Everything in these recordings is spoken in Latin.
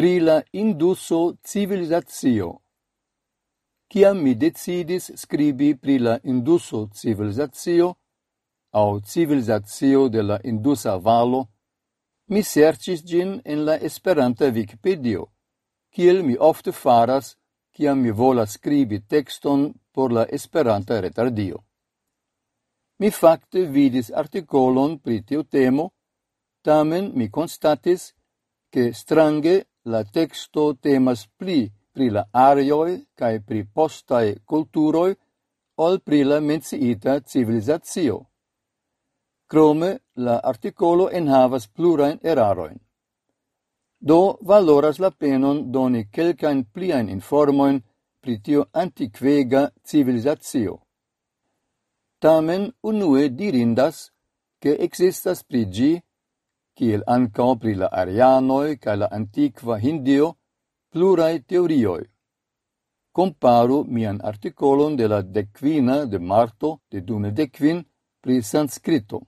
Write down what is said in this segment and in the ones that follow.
pri la induso civilizatio. Ciam mi decidis scribi pri la induso civilizatio, au civilizatio de la indusa valo, mi sercis gin en la esperanta Wikipedia, kiel mi ofte faras ciam mi vola scribi texton por la esperanta retardio. Mi fakte vidis articolon pri tiu temo, tamen mi constatis che strange la texto temas pli pri la arioi kaj pri postaj kulturoj ol pri la menciita civilizacio. Krome, la articolo enhavas plurain eraroin. Do valoras la penon doni quelcain pliain informoin pri tio antiquega civilizacio. Tamen unue dirindas, che existas pri gi kiel ancao pri la arianoi ca la antiqua Hindio, pluraj teorioi. Comparu mian articolon de la decvina de marto de dume decvin pri sanscrito.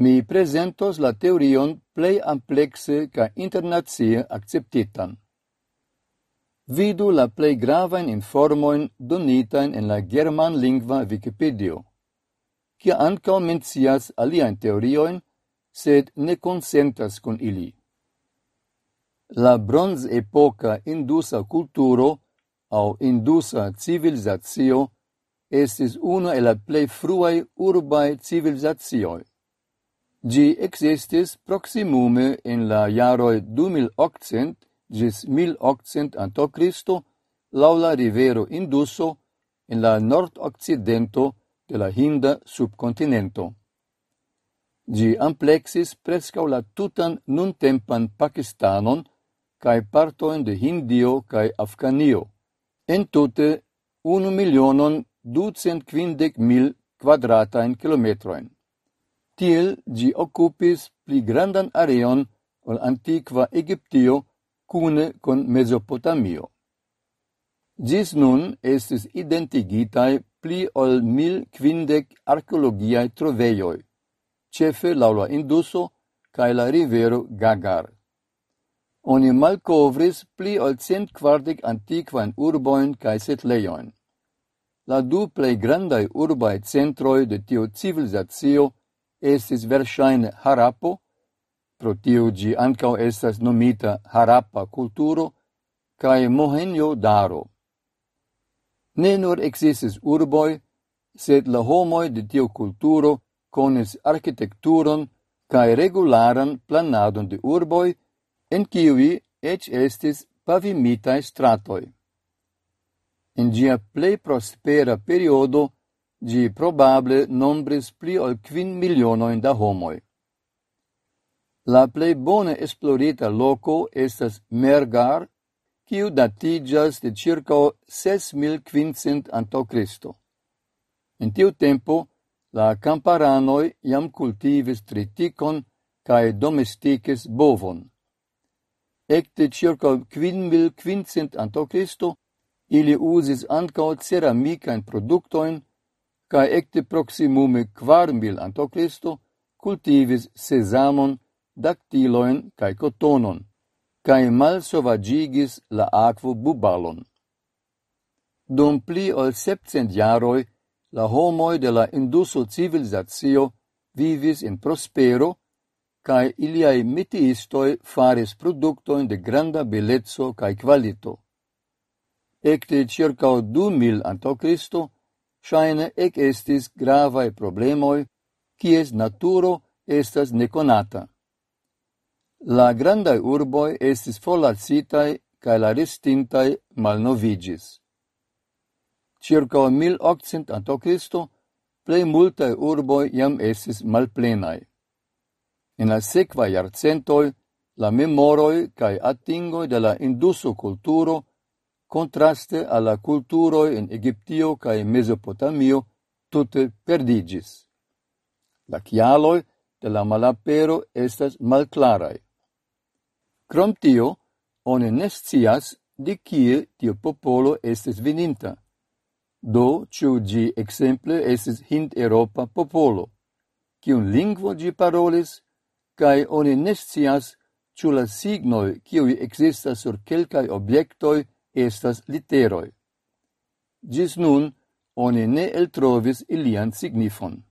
Mi presentos la teorion plei amplexe ca internazie acceptitan. Vidu la plei gravain informoin donitain en la german lingua Wikipedia, kia ancao mencias aliaen teorioin sed ne consentas con ili. La bronz-epoca indusa culturo au indusa civilizatio estis una el la plei fruai urbae civilizatioi. Gi existis proximume in la jaroi 2800 gis 1800 anto Cristo la rivero Induso in la nord-occidento de la Hinda subcontinento. Gi amplexis prescau la tutan nuntempan Pakistanon cae partoin de Hindio cae Afganio. Entute unu milionon ducent quindec mil quadratain kilometroin. Tiel gi occupis pli grandan areon ol antiqua Egiptio cune con Mesopotamio. Gis nun estis identigitai pli ol mil quindec archeologiae troveioi cefe laula Induso cae la rivero Gagar. Oni malcovris pli ol cent kvardek antikvajn urbojn kaj setlejojn. La du plei grandai urbae centroi de tio civilizatio estis versaine Harapo, pro tio gi ancao estas nomita Harappa kulturo, cae Mohenjo-Daro. Ne nur existis urboi, sed la homoi de tio kulturo conis architecturon cae regularan planadon de urboi, en kiui ec estis pavimitae stratoi. In gia plei prospera periodo, gi probable nombris pli ol quin milionoin da homoi. La plei bone esplorita loco estas Mergar, kiu datigas de circa 6500 a.C. In tiu tempo, La camparanoi iam cultivis triticon cae domesticis bovon. Ecte circa 1500 anto Christo, ili uzis ankaŭ ceramikajn produktojn kaj ekde proksimume 4000 Christo, cultivis sesamon, dactiloin cae cotonon, cae mal sovagigis la aquo bubalon. Dum pli ol 700 jaroi, la homoi de la induso civilizatio vivis in prospero cae iliai metiistoi faris productoin de granda bellezzo cae qualito. Ecte circa 2000 Cristo, shaine ec estis gravae problemoi, cies naturo estas neconata. La grandae urboi estis folacitai cae la restintai malnovigis circa 1800 anto Cristo, plei multae urboi iam estis malplenai. In la sequa iarcentoi, la memoroi cae attingoi de la induso culturo contraste alla culturoi in Egiptio cae Mesopotamio tutte perdigis. La chialoi de la malapero estas malclarai. Crom tio, one nescias de kie tio popolo estes veninta. Do, ciu gi exemple estis hind-Europa popolo, cium lingvo gi parolis, cae oni nescias scias la signoi qui existas sur kelkaj obiectoi estas literoi. Gis nun oni ne eltrovis ilian signifon.